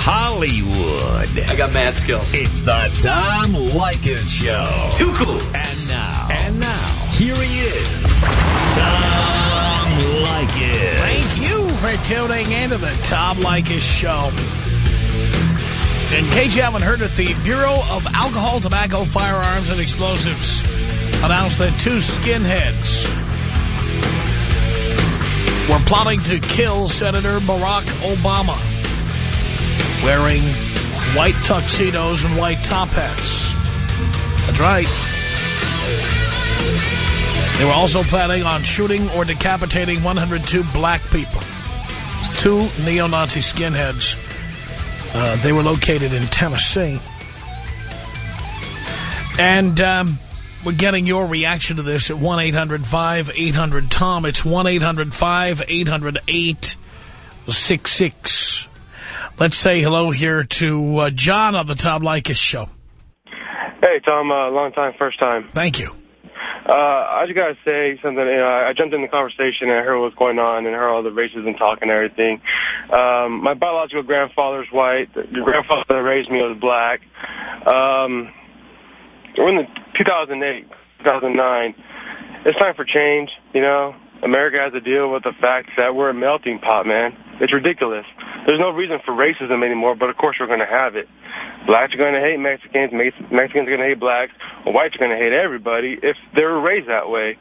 Hollywood. I got mad skills. It's the Tom Leykis Show. Too cool. And now. And now. Here he is. Tom Leykis. Thank you for tuning into the Tom Leykis Show. In case you haven't heard it, the Bureau of Alcohol, Tobacco, Firearms, and Explosives announced that two skinheads were plotting to kill Senator Barack Obama wearing white tuxedos and white top hats. That's right. They were also planning on shooting or decapitating 102 black people. Two neo-Nazi skinheads. Uh, they were located in Tennessee. And um, we're getting your reaction to this at 1-800-5800-TOM. It's 1-800-5800-866. Let's say hello here to uh, John on the Tom Leykis show. Hey, Tom. Uh, long time, first time. Thank you. Uh, I just got to say something. You know, I jumped in the conversation and I heard what was going on and heard all the racism talk and everything. Um, my biological grandfather's white. The grandfather that raised me was black. Um, we're in the 2008, 2009. It's time for change, you know. America has to deal with the fact that we're a melting pot, man. It's ridiculous. There's no reason for racism anymore, but of course we're going to have it. Blacks are going to hate Mexicans, Mexicans are going to hate blacks, whites are going to hate everybody if they're raised that way.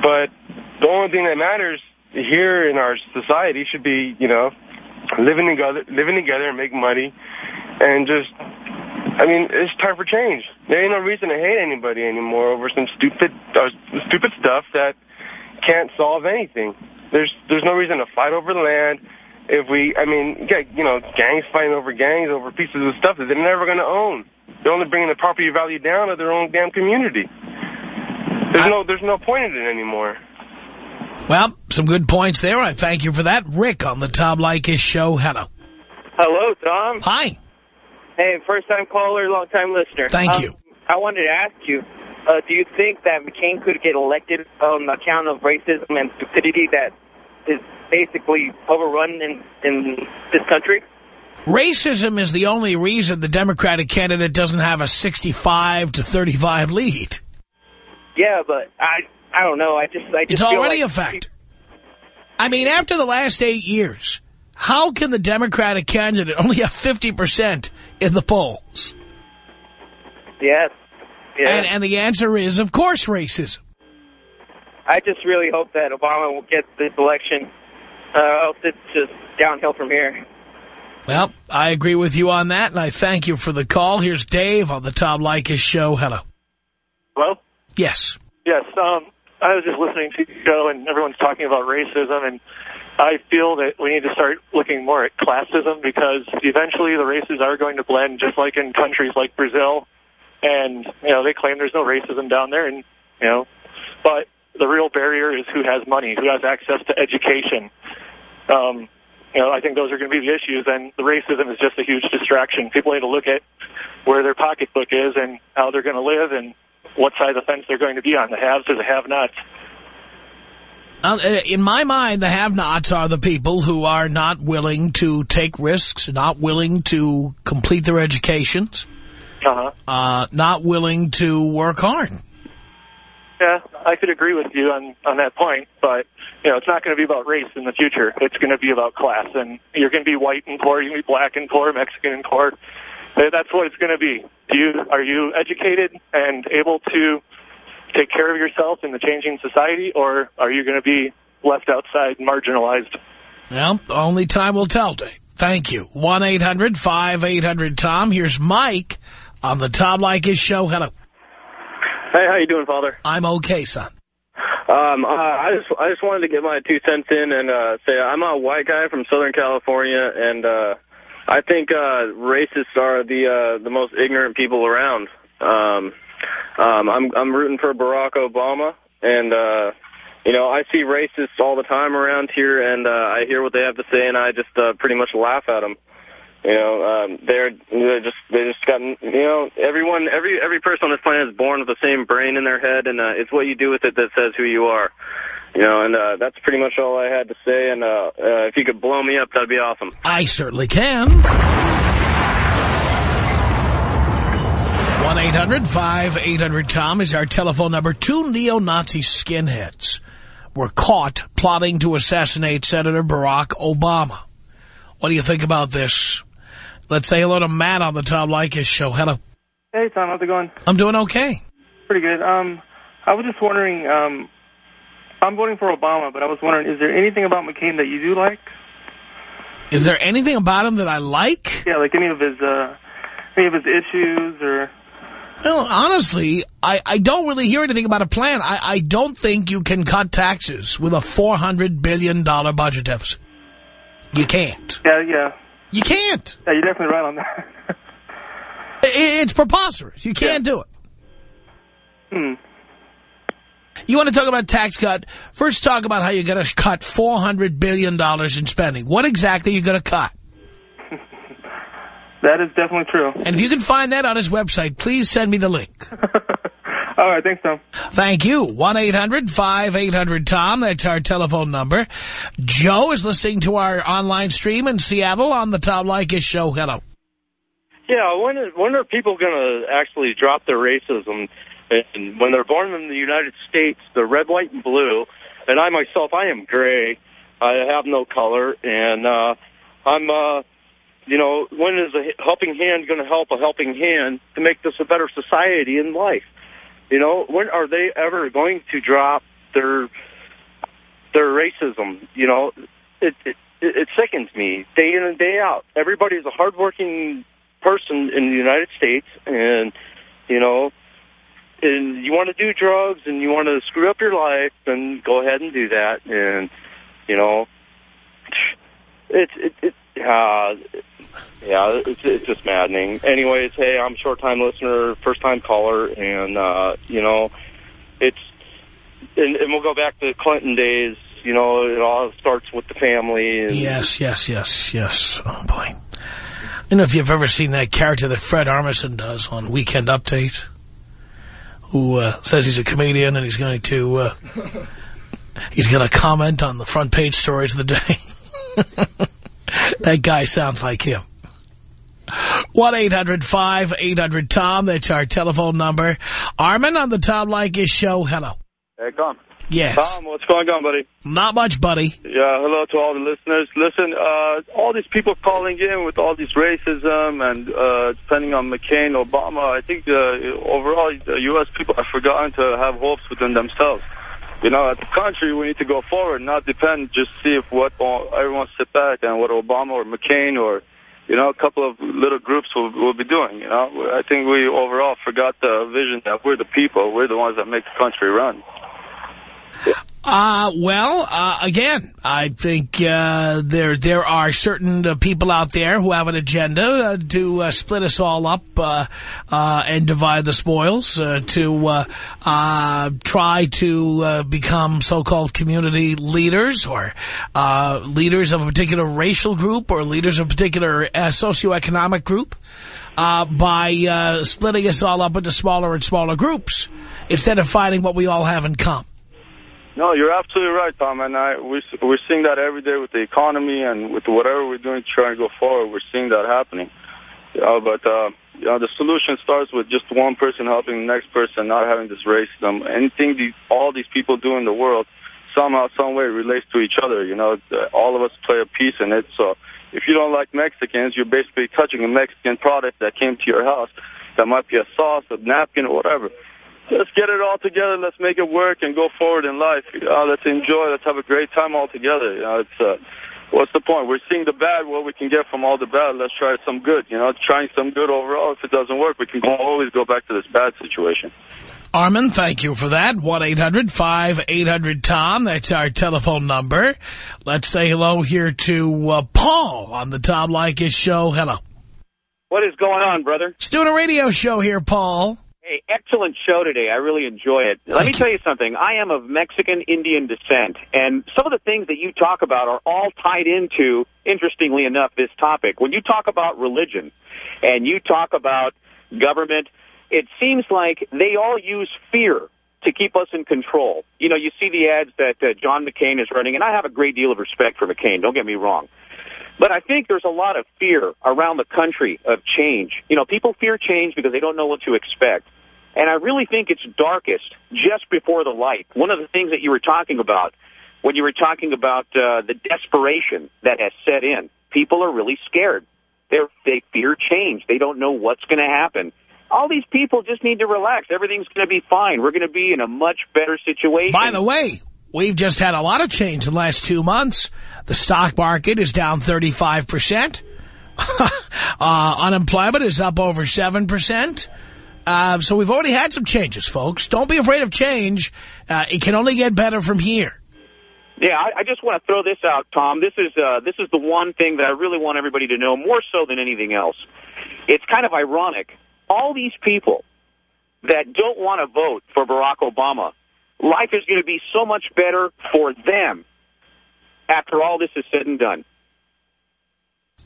But the only thing that matters here in our society should be, you know, living together, living together and make money and just I mean, it's time for change. There ain't no reason to hate anybody anymore over some stupid, uh, stupid stuff that can't solve anything. There's there's no reason to fight over the land. If we, I mean, get you know, gangs fighting over gangs over pieces of stuff that they're never going to own. They're only bringing the property value down of their own damn community. There's no there's no point in it anymore. Well, some good points there. I thank you for that. Rick on the Tom Leykis show. Hello. Hello, Tom. Hi. Hey, first-time caller, long-time listener. Thank um, you. I wanted to ask you, uh, do you think that McCain could get elected on account of racism and stupidity that is basically overrun in, in this country? Racism is the only reason the Democratic candidate doesn't have a 65 to 35 lead. Yeah, but I I don't know. I just I just It's already like a fact. I mean, after the last eight years, how can the Democratic candidate only have 50% in the polls? Yes. Yeah. And, and the answer is, of course, racism. I just really hope that Obama will get this election. Uh, else it's just downhill from here. Well, I agree with you on that, and I thank you for the call. Here's Dave on the Tom Leykis show. Hello. Hello? Yes. Yes, um, I was just listening to the show, and everyone's talking about racism, and I feel that we need to start looking more at classism because eventually the races are going to blend, just like in countries like Brazil. And, you know, they claim there's no racism down there, and, you know, but the real barrier is who has money, who has access to education. Um, you know, I think those are going to be the issues, and the racism is just a huge distraction. People need to look at where their pocketbook is and how they're going to live and what side of the fence they're going to be on, the haves or the have-nots. Uh, in my mind, the have-nots are the people who are not willing to take risks, not willing to complete their educations, Uh-huh. uh, not willing to work hard. Yeah, I could agree with you on, on that point, but, you know, it's not going to be about race in the future. It's going to be about class, and you're going to be white and poor, you're going to be black and poor, Mexican and poor. Eh, that's what it's going to be. Do you Are you educated and able to take care of yourself in the changing society, or are you going to be left outside, marginalized? Well, only time will tell, Dave. Thank you. 1-800-5800-TOM. Here's Mike on the Tom Leykis show. Hello. Hey, how you doing, Father? I'm okay, son. Um, uh, I just I just wanted to get my two cents in and uh, say I'm a white guy from Southern California, and uh, I think uh, racists are the uh, the most ignorant people around. Um, um, I'm I'm rooting for Barack Obama, and uh, you know I see racists all the time around here, and uh, I hear what they have to say, and I just uh, pretty much laugh at them. You know, um, they're they're just they just got you know everyone every every person on this planet is born with the same brain in their head, and uh, it's what you do with it that says who you are. You know, and uh, that's pretty much all I had to say. And uh, uh, if you could blow me up, that'd be awesome. I certainly can. 1-800-5800-TOM is our telephone number. Two neo-Nazi skinheads were caught plotting to assassinate Senator Barack Obama. What do you think about this? Let's say hello to Matt on the Tom Leykis show. Hello. Hey, Tom. How's it going? I'm doing okay. Pretty good. Um, I was just wondering, um, I'm voting for Obama, but I was wondering, is there anything about McCain that you do like? Is there anything about him that I like? Yeah, like any of his, uh, any of his issues or... Well, honestly, I, I don't really hear anything about a plan. I, I don't think you can cut taxes with a $400 billion budget deficit. You can't. Yeah, yeah. You can't. Yeah, you're definitely right on that. It's preposterous. You can't do it. hmm. You want to talk about tax cut? First talk about how you're going to cut $400 billion in spending. What exactly are you going to cut? That is definitely true. And if you can find that on his website, please send me the link. All right, thanks, Tom. Thank you. 1-800-5800-TOM. That's our telephone number. Joe is listening to our online stream in Seattle on the Tom Leykis show. Hello. Yeah, when when are people going to actually drop their racism? And when they're born in the United States, they're red, white, and blue. And I myself, I am gray. I have no color, and uh, I'm, uh, you know, when is a helping hand going to help a helping hand to make this a better society in life? You know, when are they ever going to drop their their racism? You know, it it, it sickens me day in and day out. Everybody is a hardworking person in the United States, and you know, and you want to do drugs and you want to screw up your life, then go ahead and do that. And you know, it's it, it uh, yeah, it's it's just maddening. Anyways, hey, I'm a short time listener, first time caller, and uh, you know, it's and, and we'll go back to Clinton days. You know, it all starts with the family. And, Yes, yes, yes, yes. Oh, boy. I don't know if you've ever seen that character that Fred Armisen does on Weekend Update, who uh, says he's a comedian and he's going to uh, he's going to comment on the front page stories of the day. that guy sounds like him. 1-800-5800-TOM. That's our telephone number. Armin on the Tom Leykis show. Hello. Hey, Tom. Yes. Tom, what's going on, buddy? Not much, buddy. Yeah, hello to all the listeners. Listen, uh, all these people calling in with all this racism and uh, depending on McCain, Obama, I think uh, overall the U.S. people have forgotten to have hopes within themselves. You know, as a country, we need to go forward, not depend, just see if what everyone sit back and what Obama or McCain or, you know, a couple of little groups will, will be doing, you know. I think we overall forgot the vision that we're the people. We're the ones that make the country run. Uh, well, uh, again, I think uh, there there are certain uh, people out there who have an agenda uh, to uh, split us all up uh, uh, and divide the spoils, to uh, uh, try to become so-called community leaders or uh, leaders of a particular racial group or leaders of a particular socioeconomic group uh, by uh, splitting us all up into smaller and smaller groups instead of finding what we all have in common. No, you're absolutely right, Tom. And I, we're, we're seeing that every day with the economy and with whatever we're doing to try and go forward. We're seeing that happening. You but uh, you know, the solution starts with just one person helping the next person, not having this racism. Anything these, all these people do in the world somehow, some way relates to each other. You know, all of us play a piece in it. So if you don't like Mexicans, you're basically touching a Mexican product that came to your house. That might be a sauce, a napkin, or whatever. Let's get it all together. Let's make it work and go forward in life. Uh, let's enjoy. Let's have a great time all together. You know, it's uh, what's the point? We're seeing the bad. What we can get from all the bad. Let's try some good. You know, trying some good overall. If it doesn't work, we can always go back to this bad situation. Armin, thank you for that. 1-800-5800-TOM. That's our telephone number. Let's say hello here to uh, Paul on the Tom Leykis show. Hello. What is going on, brother? Just doing a radio show here, Paul. A excellent show today. I really enjoy it. Let me tell you something. I am of Mexican Indian descent, and some of the things that you talk about are all tied into, interestingly enough, this topic. When you talk about religion and you talk about government, it seems like they all use fear to keep us in control. You know, you see the ads that uh, John McCain is running, and I have a great deal of respect for McCain, don't get me wrong. But I think there's a lot of fear around the country of change. You know, people fear change because they don't know what to expect. And I really think it's darkest just before the light. One of the things that you were talking about when you were talking about uh, the desperation that has set in, people are really scared. They're, they fear change. They don't know what's going to happen. All these people just need to relax. Everything's going to be fine. We're going to be in a much better situation. By the way, we've just had a lot of change in the last two months. The stock market is down 35%. uh, unemployment is up over 7%. Uh, so we've already had some changes, folks. Don't be afraid of change. Uh, it can only get better from here. Yeah, I, I just want to throw this out, Tom. This is uh, this is the one thing that I really want everybody to know, more so than anything else. It's kind of ironic. All these people that don't want to vote for Barack Obama, life is going to be so much better for them after all this is said and done.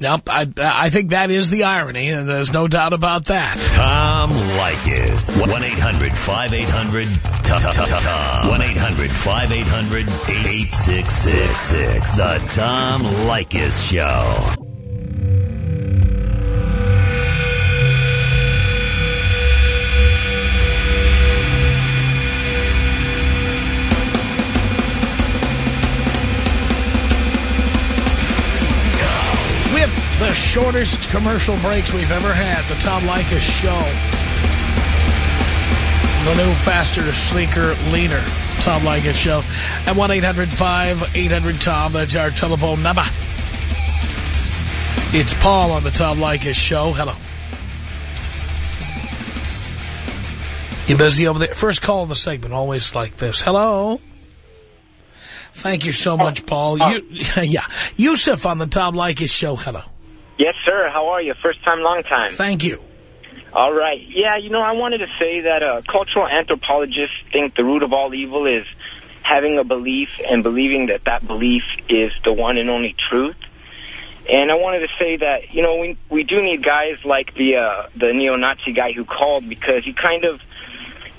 Nope, I, I think that is the irony, and there's no doubt about that. Tom Leykis. 1-800-5800-TOM. 1-800-5800-8666. The Tom Leykis Show. The shortest commercial breaks we've ever had, the Tom Leykis Show. The new, faster, sleeker, leaner Tom Leykis Show. At 1-800-5800-TOM, that's our telephone number. It's Paul on the Tom Leykis Show. Hello. You busy over there? First call of the segment, always like this. Hello? Thank you so oh, much, Paul. Uh, you, yeah, Yusuf on the Tom Leykis Show. Hello. Yes, sir. How are you? First time, long time. Thank you. All right. Yeah, you know, I wanted to say that uh, cultural anthropologists think the root of all evil is having a belief and believing that that belief is the one and only truth. And I wanted to say that, you know, we we do need guys like the uh, the neo-Nazi guy who called because he kind of,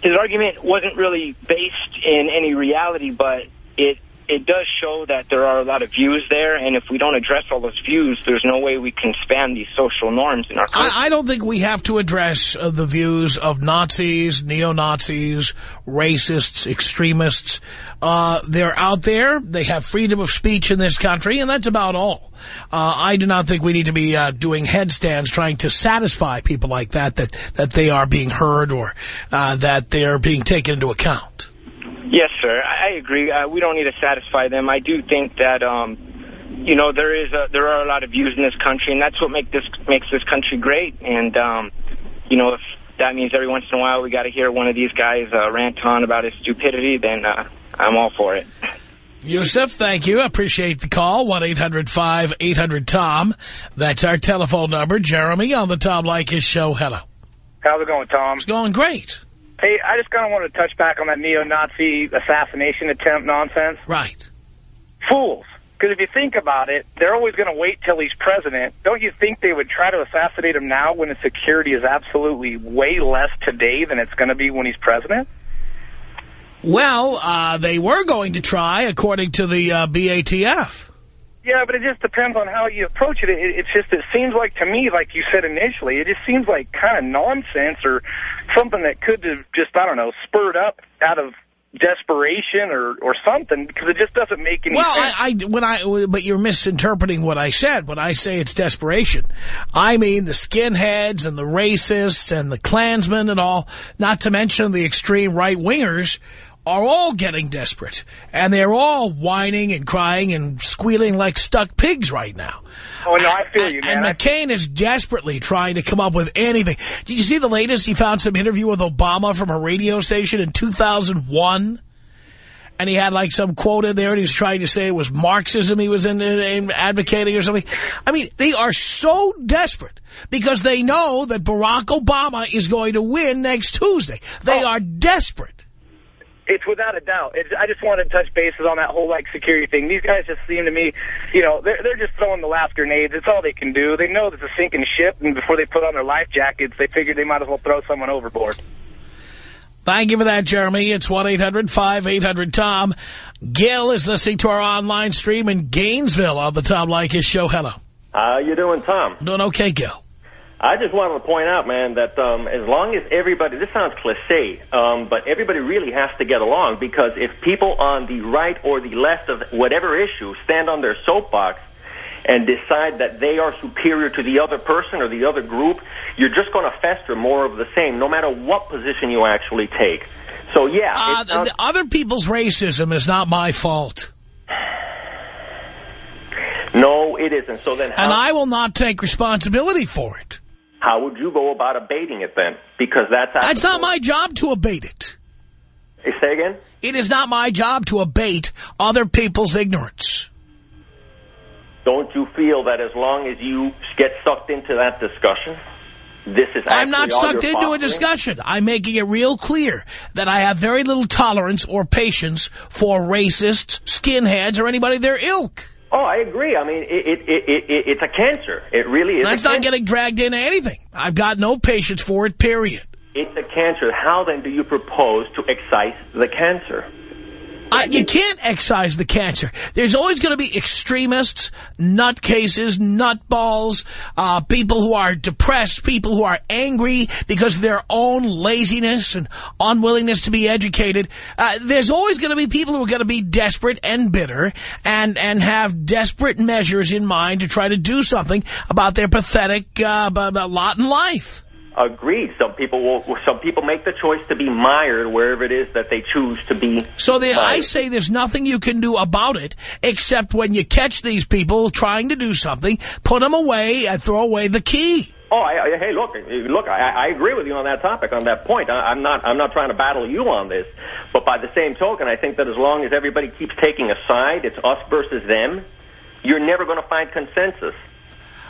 his argument wasn't really based in any reality, but it it does show that there are a lot of views there, and if we don't address all those views, there's no way we can span these social norms in our country. I, I don't think we have to address uh, the views of Nazis, neo-Nazis, racists, extremists. Uh, they're out there. They have freedom of speech in this country, and that's about all. Uh, I do not think we need to be uh, doing headstands trying to satisfy people like that, that, that they are being heard or uh, that they are being taken into account. Yes, sir. I I agree. Uh, we don't need to satisfy them. I do think that, um, you know, there is a, there are a lot of views in this country, and that's what make this makes this country great. And, um, you know, if that means every once in a while we got to hear one of these guys uh, rant on about his stupidity, then uh, I'm all for it. Yusuf, thank you. Appreciate the call. 1-800-5800-TOM. That's our telephone number. Jeremy on the Tom Leykis show. Hello. How's it going, Tom? It's going great. Hey, I just kind of want to touch back on that neo-Nazi assassination attempt nonsense. Right. Fools. Because if you think about it, they're always going to wait till he's president. Don't you think they would try to assassinate him now when the security is absolutely way less today than it's going to be when he's president? Well, uh, they were going to try, according to the uh, BATF. Yeah, but it just depends on how you approach it. it. It's just, it seems like to me, like you said initially, it just seems like kind of nonsense or something that could have just, I don't know, spurred up out of desperation or, or something because it just doesn't make any well, sense. I, I, when I, but you're misinterpreting what I said. When I say it's desperation, I mean the skinheads and the racists and the Klansmen and all, not to mention the extreme right-wingers, are all getting desperate. And they're all whining and crying and squealing like stuck pigs right now. Oh, no, I feel you, man. And McCain is desperately trying to come up with anything. Did you see the latest? He found some interview with Obama from a radio station in 2001. and he had like some quote in there and he was trying to say it was Marxism he was in, in, in advocating or something. I mean, they are so desperate because they know that Barack Obama is going to win next Tuesday. They Oh. are desperate. It's without a doubt. It's, I just wanted to touch bases on that whole like security thing. These guys just seem to me, you know, they're they're just throwing the last grenades. It's all they can do. They know it's a sinking ship, and before they put on their life jackets, they figured they might as well throw someone overboard. Thank you for that, Jeremy. It's 1-800-5800-TOM. Gail is listening to our online stream in Gainesville on the Tom Leykis show. Hello. How you doing, Tom? Doing okay, Gail. I just wanted to point out, man, that um, as long as everybody, this sounds cliche, um, but everybody really has to get along because if people on the right or the left of whatever issue stand on their soapbox and decide that they are superior to the other person or the other group, you're just going to fester more of the same, no matter what position you actually take. So, yeah. Uh, sounds- the other people's racism is not my fault. no, it isn't. So then how, And I will not take responsibility for it. How would you go about abating it then? Because that's... That's not my job to abate it. Say again? It is not my job to abate other people's ignorance. Don't you feel that as long as you get sucked into that discussion, this is I'm not sucked into a discussion. I'm making it real clear that I have very little tolerance or patience for racists, skinheads, or anybody their ilk. Oh, I agree. I mean, it, it, it, it, it's a cancer. It really is. That's not getting dragged into anything. I've got no patience for it, period. It's a cancer. How then do you propose to excise the cancer? I, you can't excise the cancer. There's always going to be extremists, nutcases, nutballs, uh, people who are depressed, people who are angry because of their own laziness and unwillingness to be educated. Uh, there's always going to be people who are going to be desperate and bitter and, and have desperate measures in mind to try to do something about their pathetic uh, lot in life. Agreed. Some people will. Some people make the choice to be mired wherever it is that they choose to be. So then I say there's nothing you can do about it except when you catch these people trying to do something, put them away and throw away the key. Oh, I, I, hey, look, look. I, I agree with you on that topic, on that point. I, I'm not. I'm not trying to battle you on this, but by the same token, I think that as long as everybody keeps taking a side, it's us versus them. You're never going to find consensus.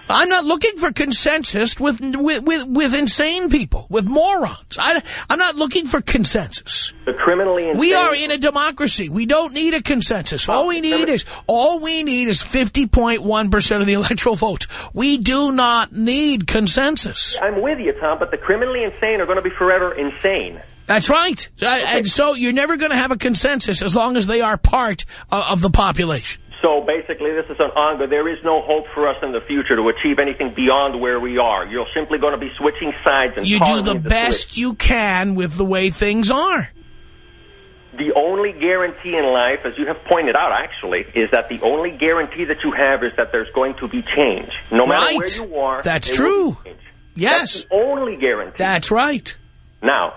I'm not looking for consensus with with with, with insane people, with morons. I, I'm not looking for consensus. The criminally insane. We are in a democracy. We don't need a consensus. All we need is all we need is 50.1 percent of the electoral vote. We do not need consensus. I'm with you, Tom, but the criminally insane are going to be forever insane. That's right. Uh, And so you're never going to have a consensus as long as they are part of the population. So basically, this is an ongoing. There is no hope for us in the future to achieve anything beyond where we are. You're simply going to be switching sides and You do the best you can with the way things are. The only guarantee in life, as you have pointed out, actually, is that the only guarantee that you have is that there's going to be change. No matter Right. where you are, That's true. will be change. Yes. That's the only guarantee. That's right. Now,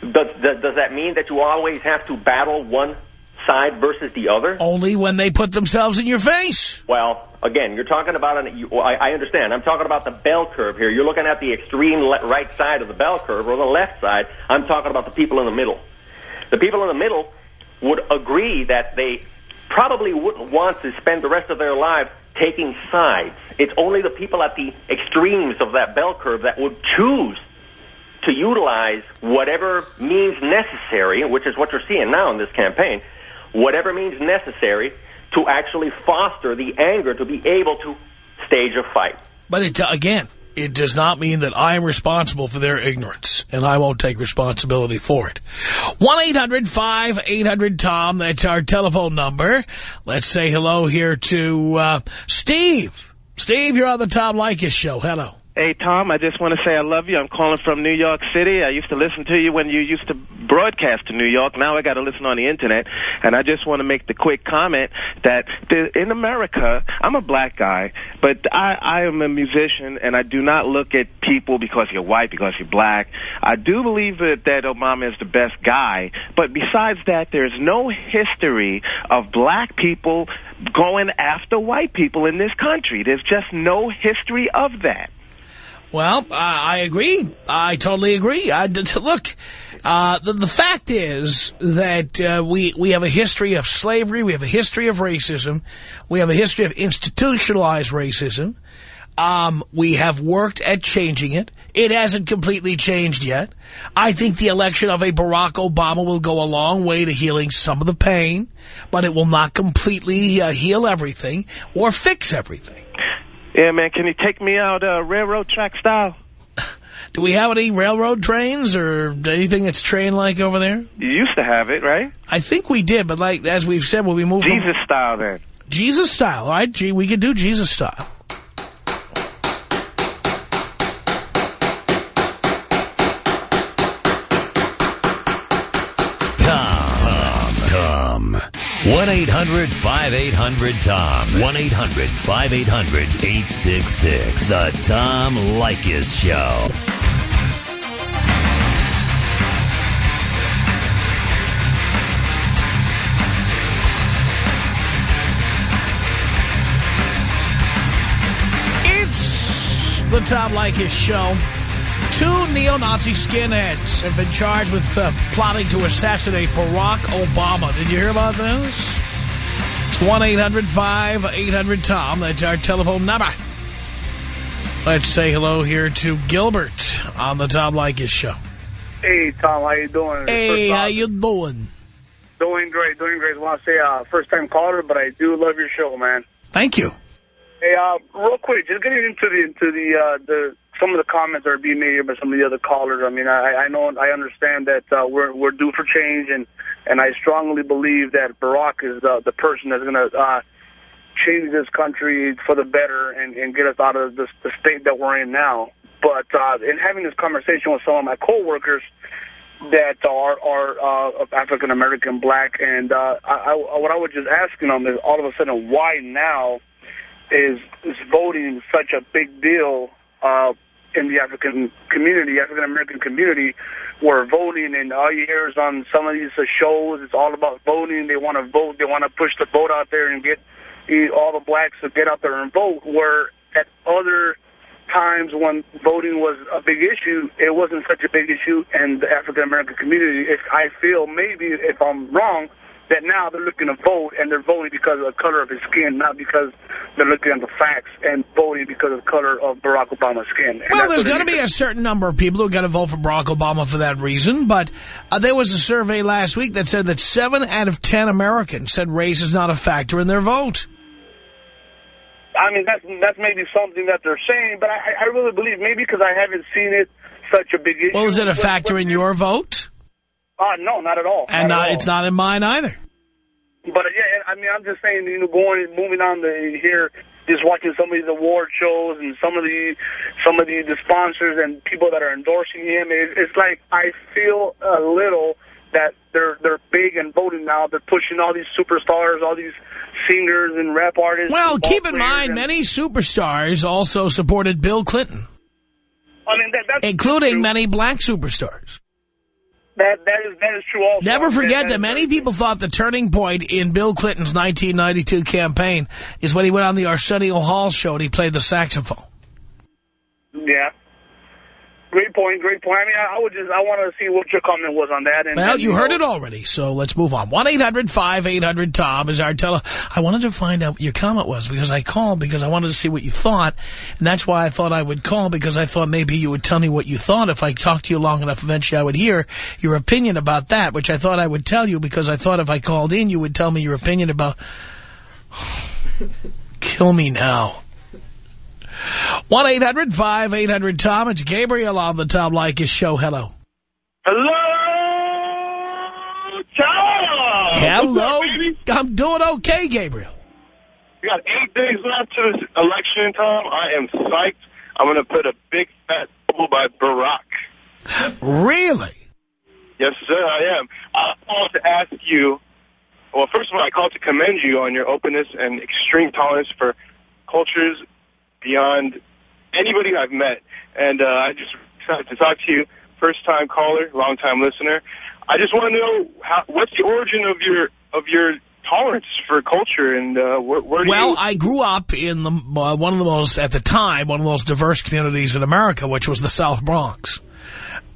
does, does, does that mean that you always have to battle one side versus the other? Only when they put themselves in your face. Well, again, you're talking about an. You, I, I understand. I'm talking about the bell curve here. You're looking at the extreme le- right side of the bell curve or the left side. I'm talking about the people in the middle. The people in the middle would agree that they probably wouldn't want to spend the rest of their lives taking sides. It's only the people at the extremes of that bell curve that would choose to utilize whatever means necessary, which is what you're seeing now in this campaign, whatever means necessary to actually foster the anger to be able to stage a fight. But it, again, it does not mean that I am responsible for their ignorance, and I won't take responsibility for it. 1-800-5800-TOM, that's our telephone number. Let's say hello here to uh, Steve. Steve, you're on the Tom Leykis show. Hello. Hey, Tom, I just want to say I love you. I'm calling from New York City. I used to listen to you when you used to broadcast to New York. Now I got to listen on the Internet. And I just want to make the quick comment that in America, I'm a black guy, but I, I am a musician, and I do not look at people because you're white, because you're black. I do believe that, that Obama is the best guy, but besides that, there's no history of black people going after white people in this country. There's just no history of that. Well, uh, I agree. I totally agree. I, look, uh, the, the fact is that uh, we, we have a history of slavery. We have a history of racism. We have a history of institutionalized racism. Um, we have worked at changing it. It hasn't completely changed yet. I think the election of a Barack Obama will go a long way to healing some of the pain, but it will not completely uh, heal everything or fix everything. Yeah, man, can you take me out uh, railroad track style? Do we have any railroad trains or anything that's train-like over there? You used to have it, right? I think we did, but like as we've said, when we move Jesus from... style, then. Jesus style, all right? Gee, we could do Jesus style. 1-800-5800-TOM. 1-800-5800-866. The Tom Leykis Show. It's the Tom Leykis Show. Two neo-Nazi skinheads have been charged with uh, plotting to assassinate Barack Obama. Did you hear about this? It's 1-800-5800-TOM. That's our telephone number. Let's say hello here to Gilbert on the Tom Leykis Show. Hey, Tom, how you doing? Hey, how you doing? Doing great, doing great. I want to say uh, first-time caller, but I do love your show, man. Thank you. Hey, uh, real quick, just getting into the into the uh, the some of the comments are being made here by some of the other callers. I mean, I, I know, I understand that uh, we're we're due for change, and and I strongly believe that Barack is uh, the person that's going to uh, change this country for the better and, and get us out of this, the state that we're in now. But uh, in having this conversation with some of my coworkers that are are uh, African American, black, and uh, I, I, what I was just asking them is all of a sudden why now is is voting such a big deal uh, in the African community, African American community, were voting and all you hear is on some of these shows, it's all about voting. They want to vote. They want to push the vote out there and get all the blacks to get out there and vote. Where at other times when voting was a big issue, it wasn't such a big issue in the African American community. If I feel maybe if I'm wrong, that now they're looking to vote and they're voting because of the color of his skin, not because they're looking at the facts and voting because of the color of Barack Obama's skin. And well, there's going to be a certain number of people who are going to vote for Barack Obama for that reason, but uh, there was a survey last week that said that seven out of ten Americans said race is not a factor in their vote. I mean, that's, that's maybe something that they're saying, but I, I really believe maybe because I haven't seen it such a big issue. Well, is it a factor in your vote? Uh, no, not at all. And not it's not in mine either. But, yeah, I mean, I'm just saying, you know, going, moving on to here, just watching some of these award shows and some of the some of the, the sponsors and people that are endorsing him, it, it's like I feel a little that they're they're big and voting now. They're pushing all these superstars, all these singers and rap artists. Well, keep in mind, many superstars also supported Bill Clinton, I mean, that, that's including many black superstars. That that is that is true. Also, Never forget that, that many people thought the turning point in Bill Clinton's 1992 campaign is when he went on the Arsenio Hall show and he played the saxophone. Yeah. Great point, great point. I mean, I, I would just, I want to see what your comment was on that. And, Well, and, you heard know, it already, so let's move on. 1-800-5800-TOM is our tele... I wanted to find out what your comment was because I called because I wanted to see what you thought, and that's why I thought I would call because I thought maybe you would tell me what you thought. If I talked to you long enough, eventually I would hear your opinion about that, which I thought I would tell you because I thought if I called in, you would tell me your opinion about... Kill me now. 1-800-5800-TOM. It's Gabriel on the Tom Leykis show. Hello. Hello, Tom. Hello. Up. I'm doing okay, Gabriel. We got eight days left to this election, Tom. I am psyched. I'm going to put a big fat bubble by Barack. Really? Yes, sir, I am. I want to ask you, well, first of all, I call to commend you on your openness and extreme tolerance for cultures beyond anybody I've met. And uh, I just excited to talk to you, first-time caller, long-time listener. I just want to know how, what's the origin of your of your tolerance for culture and uh, where, where do Well. I grew up in the uh, one of the most, at the time, one of the most diverse communities in America, which was the South Bronx.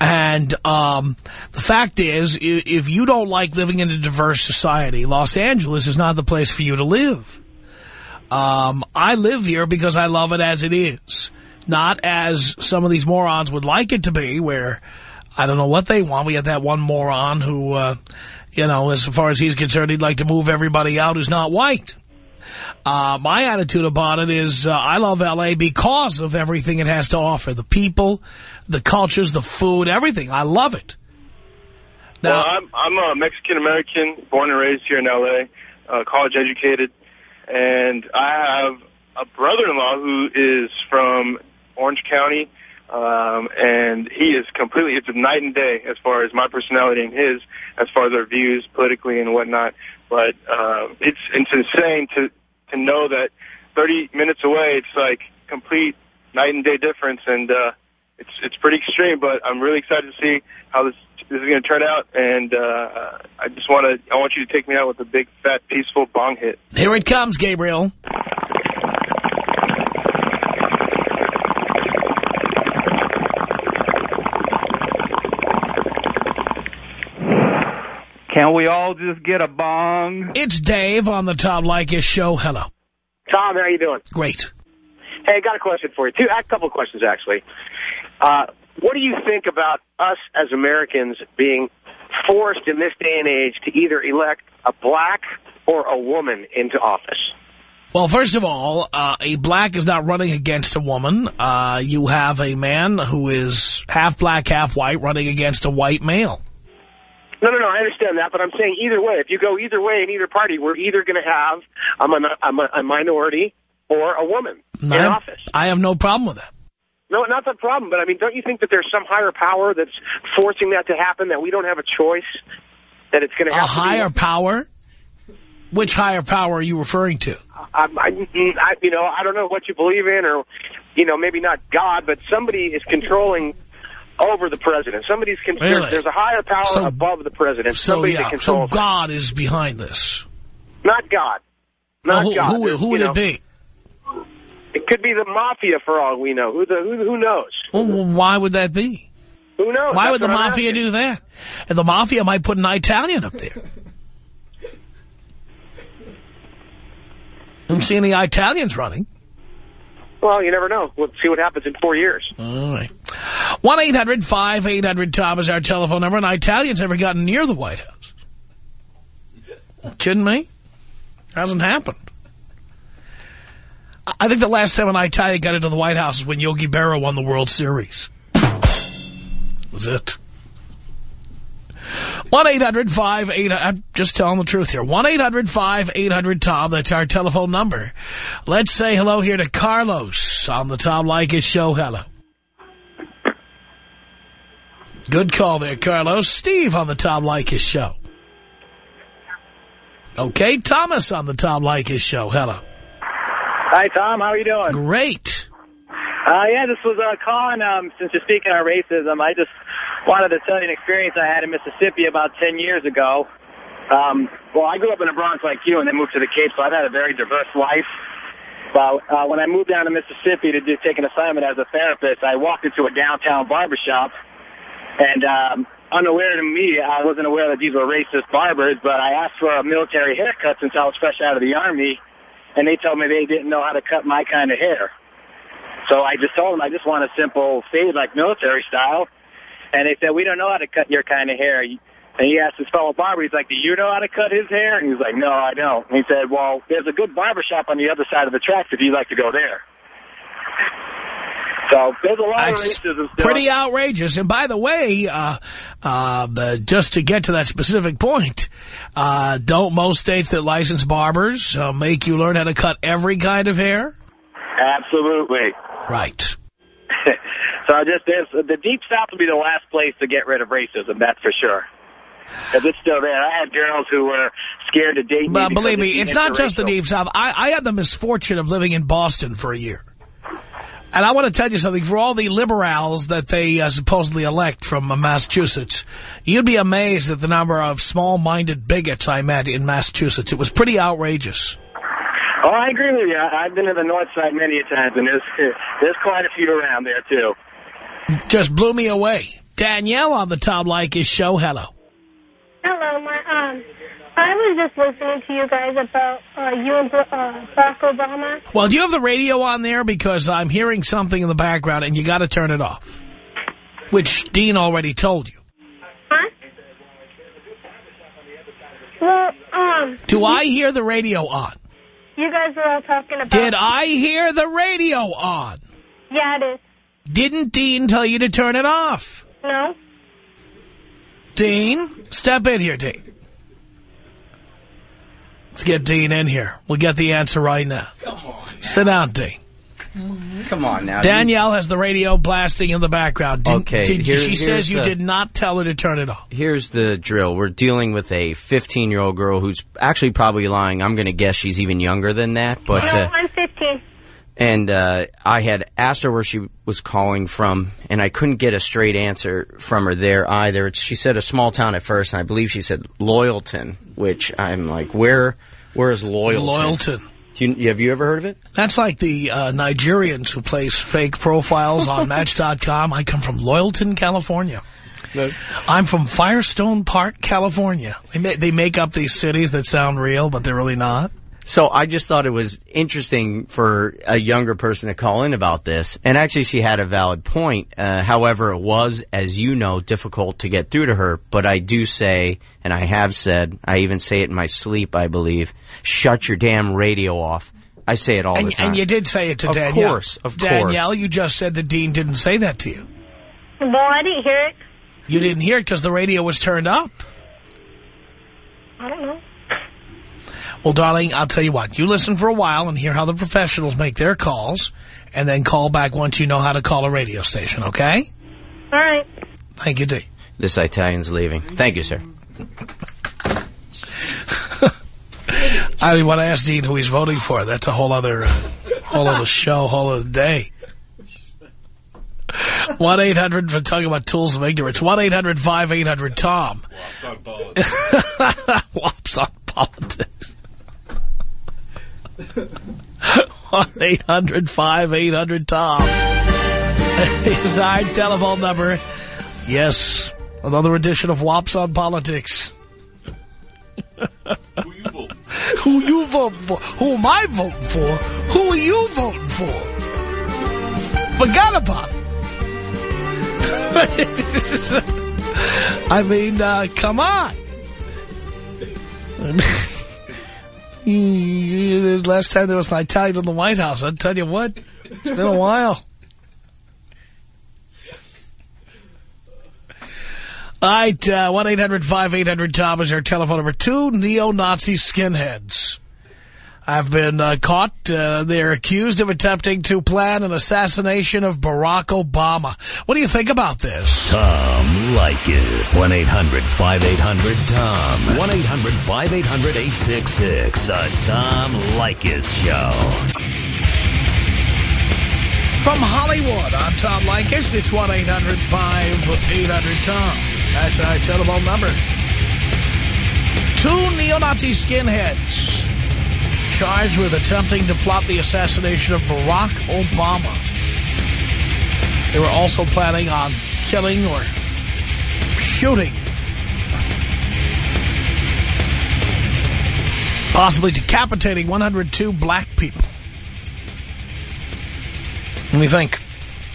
And um, the fact is, if you don't like living in a diverse society, Los Angeles is not the place for you to live. Um, I live here because I love it as it is, not as some of these morons would like it to be, where I don't know what they want. We had that one moron who, uh, you know, as far as he's concerned, he'd like to move everybody out who's not white. Uh, my attitude about it is uh, I love L.A. because of everything it has to offer. The people, the cultures, the food, everything. I love it. well, I'm I'm a Mexican American, born and raised here in L.A., uh, college educated, and I have a brother-in-law who is from Orange County, um, and he is completely it's a night and day as far as my personality and his, as far as our views politically and whatnot. But uh, it's it's insane to to know that 30 minutes away, it's like complete night and day difference, and uh, it's it's pretty extreme. But I'm really excited to see how this this is going to turn out, and uh, I just want to I want you to take me out with a big fat peaceful bong hit. Here it comes, Gabriel. Can we all just get a bong? It's Dave on the Tom Leykis show. Hello. Tom, how you doing? Great. Hey, I got a question for you. Two, a couple of questions, actually. Uh, what do you think about us as Americans being forced in this day and age to either elect a black or a woman into office? Well, first of all, uh, a black is not running against a woman. Uh, you have a man who is half black, half white running against a white male. No, no, no, I understand that, but I'm saying either way. If you go either way in either party, we're either going to have a, a, a minority or a woman in office. I have no problem with that. No, not the problem, but I mean, don't you think that there's some higher power that's forcing that to happen, that we don't have a choice, that it's going to happen? A higher power? Which higher power are you referring to? I, I, I, you know, I don't know what you believe in, or you know, maybe not God, but somebody is controlling over the president. Somebody's controlling. Really? there's, a higher power So- above the president. So, somebody yeah, so. God is behind this. not God. Not Well, who, God. who, who would know, it be? It could be the mafia for all we know. Who the who, who knows? Well, why would that be? Who knows? Why That's would the mafia do that? And the mafia might put an Italian up there. I Don't see any Italians running. Well, you never know. We'll see what happens in four years. All right. 1-800-5800-TOM is our telephone number, and Italians ever gotten near the White House. Kidding me? Hasn't happened. I- think the last time an Italian got into the White House is when Yogi Berra won the World Series. was it. 1-800-5800, I'm just telling the truth here. 1-800-5800-TOM, that's our telephone number. Let's say hello here to Carlos on the Tom Leykis show. Hello. Good call there, Carlos. Steve on the Tom Leykis show. Okay, Thomas on the Tom Leykis show. Hello. Hi, Tom. How are you doing? Great. Uh, yeah, this was uh, calling, um, since you're speaking on racism, I just wanted to tell you an experience I had in Mississippi about 10 years ago. Um, well, I grew up in the Bronx like you and then moved to the Cape, so I've had a very diverse life. But uh, when I moved down to Mississippi to do, take an assignment as a therapist, I walked into a downtown barbershop, and um, unaware to me, I wasn't aware that these were racist barbers, but I asked for a military haircut since I was fresh out of the Army, and they told me they didn't know how to cut my kind of hair. So I just told them I just want a simple fade like military style. And they said, we don't know how to cut your kind of hair. And he asked his fellow barber, he's like, do you know how to cut his hair? And he's like, no, I don't. And he said, well, there's a good barber shop on the other side of the tracks if you'd like to go there. So there's a lot That's of racism still. pretty outrageous. And by the way, uh, uh, just to get to that specific point, uh, don't most states that license barbers uh, make you learn how to cut every kind of hair? Absolutely. Right. so I just the Deep South would be the last place to get rid of racism, that's for sure. Because it's still there. I had girls who were scared to date me. But believe me, it's not just the. Deep South. I, I had the misfortune of living in Boston for a year. And I want to tell you something. For all the liberals that they uh, supposedly elect from uh, Massachusetts, you'd be amazed at the number of small-minded bigots I met in Massachusetts. It was pretty outrageous. Oh, I agree with you. I- I've been to the north side many a times, and there's, there's quite a few around there, too. Just blew me away. Danielle on the Tom Leykis show. Hello. Hello, my um, I was just listening to you guys about uh, you and uh, Barack Obama. Well, do you have the radio on there? Because I'm hearing something in the background, and you got to turn it off. Which Dean already told you. Huh? Well, um, Do I hear the radio on? you guys were all talking about. Did I hear the radio on? Yeah, it is. Didn't Dean tell you to turn it off? No. Dean, step in here, Dean. Let's get Dean in here. We'll get the answer right now. Come on. Sit down, Dean. Come on now. Danielle has the radio blasting in the background. Did, Okay, did- here- she here's says you the- did not tell her to turn it off. Here's the drill. We're dealing with a 15-year-old girl who's actually probably lying. I'm going to guess she's even younger than that. But no, uh, I'm 15. And uh, I had asked her where she was calling from, and I couldn't get a straight answer from her there either. It's, she said a small town at first, and I believe she said Loyalton, which I'm like, where where is Loyalton? Loyalton. Do you, have you ever heard of it? That's like the uh, Nigerians who place fake profiles on Match.com. I come from Loyalton, California. I'm from Firestone Park, California. They, ma they make up these cities that sound real, but they're really not. So I just thought it was interesting for a younger person to call in about this. And actually she had a valid point. Uh, however, it was, as you know, difficult to get through to her. But I do say, and I have said, I even say it in my sleep, I believe, shut your damn radio off. I say it all and, the time. and you did say it to Of Danielle. course, of course. Danielle, you just said the dean didn't say that to you. Well, I didn't hear it. You didn't hear it because the radio was turned up. I don't know. Well, darling, I'll tell you what. You listen for a while and hear how the professionals make their calls, and then call back once you know how to call a radio station, okay? All right. Thank you, Dee. This Italian's leaving. Thank you, sir. I don't want to ask Dean who he's voting for. That's a whole other, uh, whole other show, whole other day. 1-800 for talking about tools of ignorance. 1-800-5800-TOM. Wops on politics. 1-800-5800-TOM is our telephone number. Yes, another edition of Wops on Politics. Who you voting for? Who am I voting for? Who are you voting for? Forgot about it. I mean, uh, come on. The Last time there was an Italian in the White House, I'll tell you what, it's been a while. All right, uh, 1-800-5800-TOM is our telephone number. Two neo-Nazi skinheads have been uh, caught. Uh, they're accused of attempting to plan an assassination of Barack Obama. What do you think about this? Tom Leykis. 1-800-5800-TOM. 1-800-5800-866. The Tom Leykis Show. From Hollywood, I'm Tom Leykis. It's 1-800-5800-TOM. That's our telephone number. Two neo-Nazi skinheads charged with attempting to plot the assassination of Barack Obama. They were also planning on killing or shooting, possibly decapitating 102 black people. Let me think.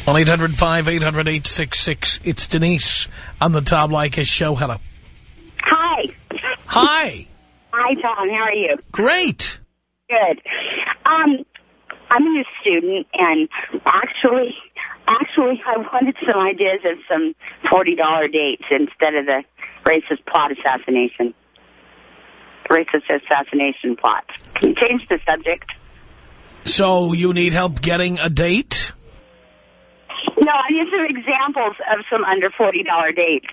1-800-5800-866. It's Denise on the Tom Leykis show. Hello. Hi. Hi. Hi, Tom. How are you? Great. Good. Um, I'm a new student, and actually, actually, I wanted some ideas of some $40 dates instead of the racist plot assassination. Racist assassination plot. Can you change the subject? So you need help getting a date? No, I need some examples of some under $40 dates.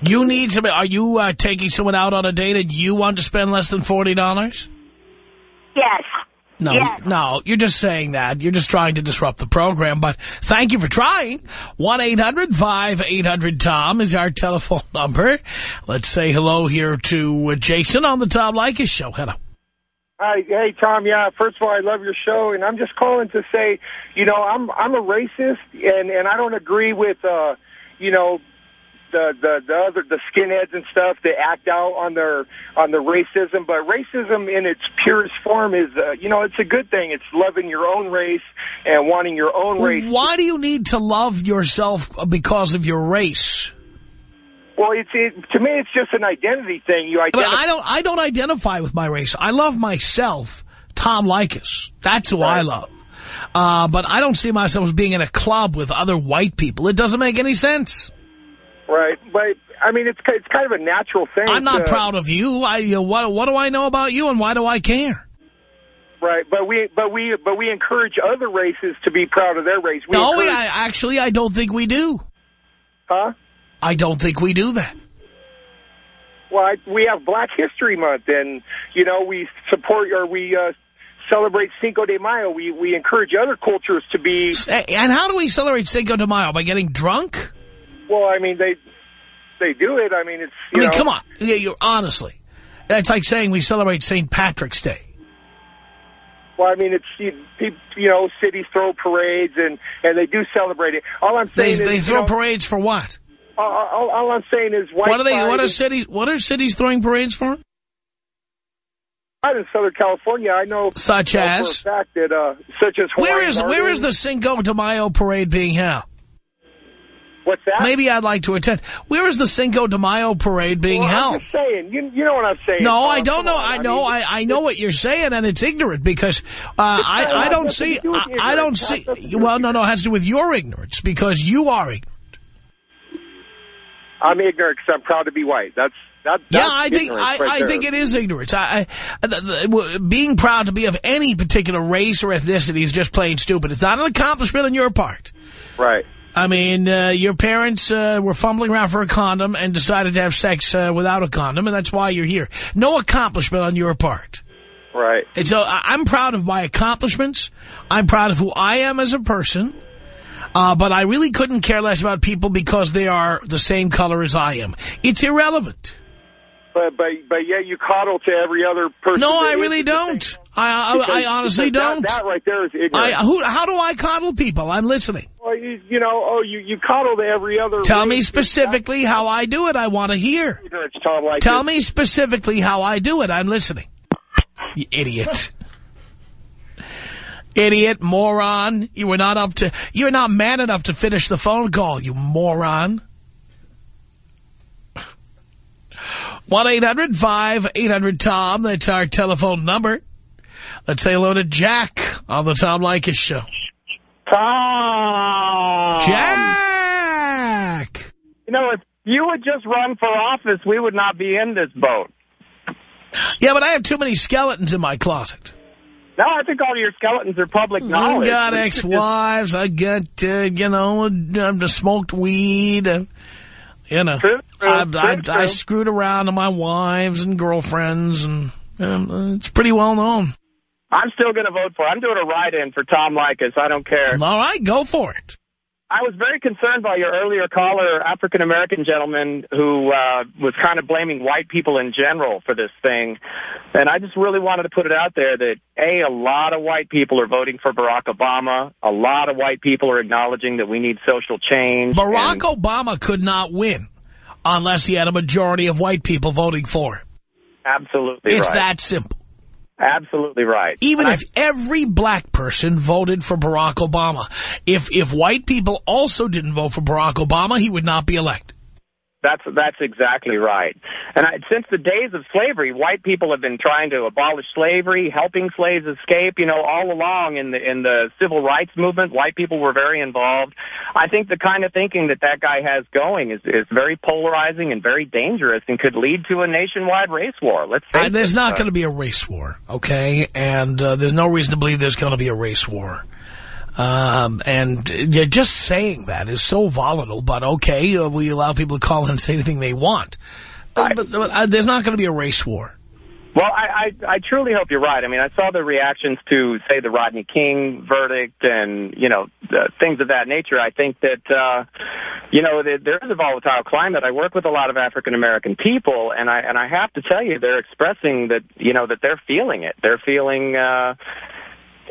You need some... Are you uh, taking someone out on a date and you want to spend less than $40? Yes. No, Yes. no, you're just saying that. You're just trying to disrupt the program. But thank you for trying. 1-800-5800-TOM is our telephone number. Let's say hello here to uh, Jason on the Tom Leykis show. Hello. Hi, hey Tom. Yeah, first of all, I love your show, and I'm just calling to say, you know, I'm I'm a racist, and and I don't agree with, uh, you know, the the the other the skinheads and stuff that act out on their on their racism. But racism in its purest form is, uh, you know, it's a good thing. It's loving your own race and wanting your own race. Why do you need to love yourself because of your race? Well, it's it, to me, it's just an identity thing. You But identify. I don't. I don't identify with my race. I love myself, Tom Leykis. That's who I love. Uh, but I don't see myself as being in a club with other white people. It doesn't make any sense. Right, but I mean, it's it's kind of a natural thing. I'm not to- proud of you. I uh, what what do I know about you, and why do I care? Right, but we but we but we encourage other races to be proud of their race. We no, I, actually, I don't think we do. Huh? I don't think we do that. Well, I, we have Black History Month, and you know we support or we uh, celebrate Cinco de Mayo. We we encourage other cultures to be. And how do we celebrate Cinco de Mayo? By getting drunk? Well, I mean they they do it. I mean it's. I mean, know, come on. Yeah, you're honestly. It's like saying we celebrate St. Patrick's Day. Well, I mean it's you, you know cities throw parades and and they do celebrate it. All I'm They, saying is they throw know, parades for what? all, all, all I'm saying is white What are they? What are cities? What are cities throwing parades for? out in Southern California, I know Such as? fact that uh, such as Where Hawaiian is where Garden- is the Cinco de Mayo parade being held? What's that? Maybe I'd like to attend. Where is the Cinco de Mayo parade being well, held? I'm just saying. You, you know what I'm saying? No, Tom, I don't know. on. I know. mean, I, I know what you're saying, and it's ignorant because uh, I I don't see do I, I don't ignorance. It has see. Well, no, no, it has to do with your ignorance because you are ignorant. I'm ignorant because I'm proud to be white. That's that. Yeah, I think ignorance I, right I think it is ignorance. I, I the, the, being proud to be of any particular race or ethnicity is just plain stupid. It's not an accomplishment on your part. Right. I mean, uh, your parents uh, were fumbling around for a condom and decided to have sex uh, without a condom, and that's why you're here. No accomplishment on your part. Right. And so I- I'm proud of my accomplishments. I'm proud of who I am as a person. Uh, but I really couldn't care less about people because they are the same color as I am. It's irrelevant. But but but yet you coddle to every other person. No, I really don't. I, I, I honestly don't. That, right there is ignorant. I, who, how do I coddle people? I'm listening. well, you, you know, oh, you you coddle to every other. Tell me specifically how I do it. I want to hear. Ignorance, Tom. Like Tell this. me specifically how I do it. I'm listening. You idiot. Idiot, moron. You were not up to, you're not man enough to finish the phone call, you moron. 1-800-5800-TOM. That's our telephone number. Let's say hello to Jack on the Tom Leykis show. Tom. Jack! You know, if you would just run for office, we would not be in this boat. Yeah, but I have too many skeletons in my closet. No, I think all your skeletons are public knowledge. I got just- ex-wives. I got, uh, you know, uh, the smoked weed. And, you know, True, true, I, true, I. I screwed around to my wives and girlfriends, and um, it's pretty well known. I'm still going to vote for. it. I'm doing a write-in for Tom Leykis. I don't care. All right, go for it. I was very concerned by your earlier caller, African-American gentleman, who uh, was kind of blaming white people in general for this thing. And I just really wanted to put it out there that, A, a lot of white people are voting for Barack Obama. A lot of white people are acknowledging that we need social change. Barack Obama could not win unless he had a majority of white people voting for him. Absolutely It's right. that simple. Absolutely right. Even And if every black person voted for Barack Obama, if if white people also didn't vote for Barack Obama, he would not be elected. That's that's exactly right. And I, since the days of slavery, white people have been trying to abolish slavery, helping slaves escape. You know, all along in the in the civil rights movement, white people were very involved. I think the kind of thinking that that guy has going is is very polarizing and very dangerous, and could lead to a nationwide race war. Let's face there's not Uh, going to be a race war, okay? And uh, there's no reason to believe there's going to be a race war. Um, and yeah, just saying that is so volatile, but okay, uh, we allow people to call and say anything they want. But, but, uh, there's not going to be a race war. Well, I, I I truly hope you're right. I mean, I saw the reactions to, say, the Rodney King verdict and you know uh, things of that nature. I think that uh, you know there is a volatile climate. I work with a lot of African American people, and I and I have to tell you, they're expressing that you know that they're feeling it. They're feeling. Uh,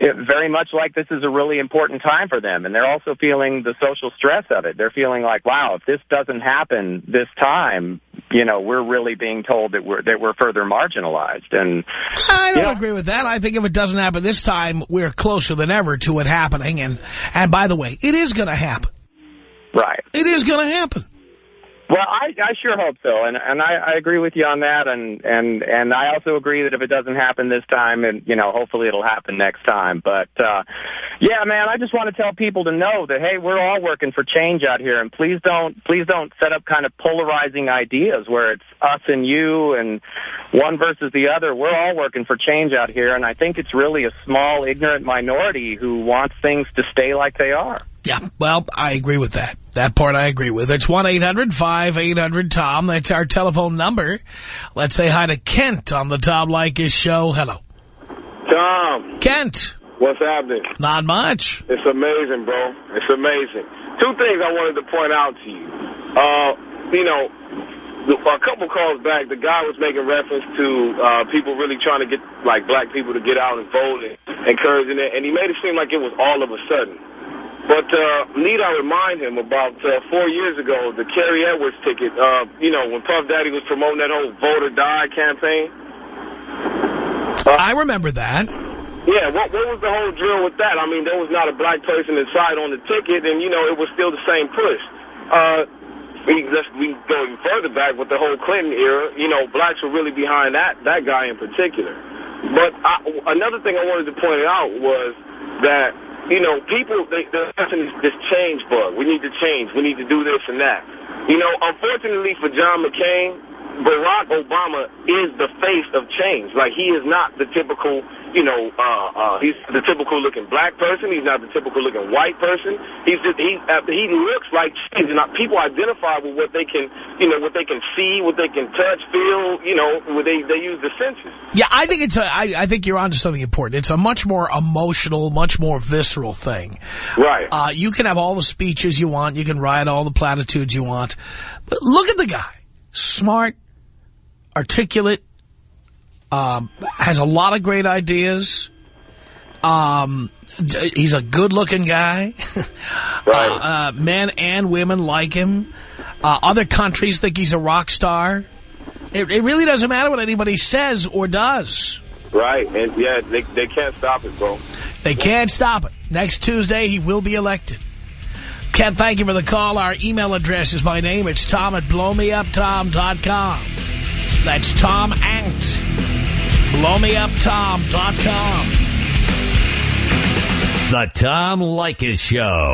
it, very much like this is a really important time for them. And they're also feeling the social stress of it. They're feeling like, wow, if this doesn't happen this time, you know, we're really being told that we're, that we're further marginalized. And I don't know, agree with that. I think if it doesn't happen this time, we're closer than ever to it happening. And, and by the way, it is going to happen. Right. It is going to happen. Well, I, I sure hope so, and and I, I agree with you on that, and and and I also agree that if it doesn't happen this time, and you know, hopefully it'll happen next time. But uh, yeah, man, I just want to tell people to know that hey, we're all working for change out here, and please don't please don't set up kind of polarizing ideas where it's us and you and one versus the other. We're all working for change out here, and I think it's really a small, ignorant minority who wants things to stay like they are. Yeah, well, I agree with that. That part I agree with. It's 1-800-5800-TOM. That's our telephone number. Let's say hi to Kent on the Tom Leykis show. Hello. Tom. Kent. What's happening? Not much. It's amazing, bro. It's amazing. Two things I wanted to point out to you. Uh, you know, a couple calls back, the guy was making reference to uh, people really trying to get, like, black people to get out and vote and encouraging it, and he made it seem like it was all of a sudden. But uh, need I remind him about uh, four years ago, the Kerry Edwards ticket, uh, you know, when Puff Daddy was promoting that whole vote or die campaign? I remember that. Yeah, what, what was the whole drill with that? I mean, there was not a black person inside on the ticket, and, you know, it was still the same push. Uh, we, let's, we go even further back with the whole Clinton era, you know, blacks were really behind that, that guy in particular. But I, another thing I wanted to point out was that you know, people, they, they're having this, this change bug. We need to change. We need to do this and that. You know, unfortunately for John McCain, Barack Obama is the face of change. Like, he is not the typical, you know, uh, uh, he's the typical looking black person. He's not the typical looking white person. He's just, he, uh, he looks like change. And people identify with what they can, you know, what they can see, what they can touch, feel, you know, where they, they use the senses. Yeah, I think it's a, I, I think you're onto something important. It's a much more emotional, much more visceral thing. Right. Uh, you can have all the speeches you want. You can write all the platitudes you want. But look at the guy. Smart, articulate, um, has a lot of great ideas. Um, he's a good-looking guy. right. Uh, uh, men and women like him. Uh, other countries think he's a rock star. It, it really doesn't matter what anybody says or does. Right. And, yeah, they, they can't stop it, bro. They can't stop it. Next Tuesday, he will be elected. Ken, thank you for the call. Our email address is my name. It's tom at blowmeuptom.com. That's Tom at blowmeuptom.com. The Tom Leykis Show.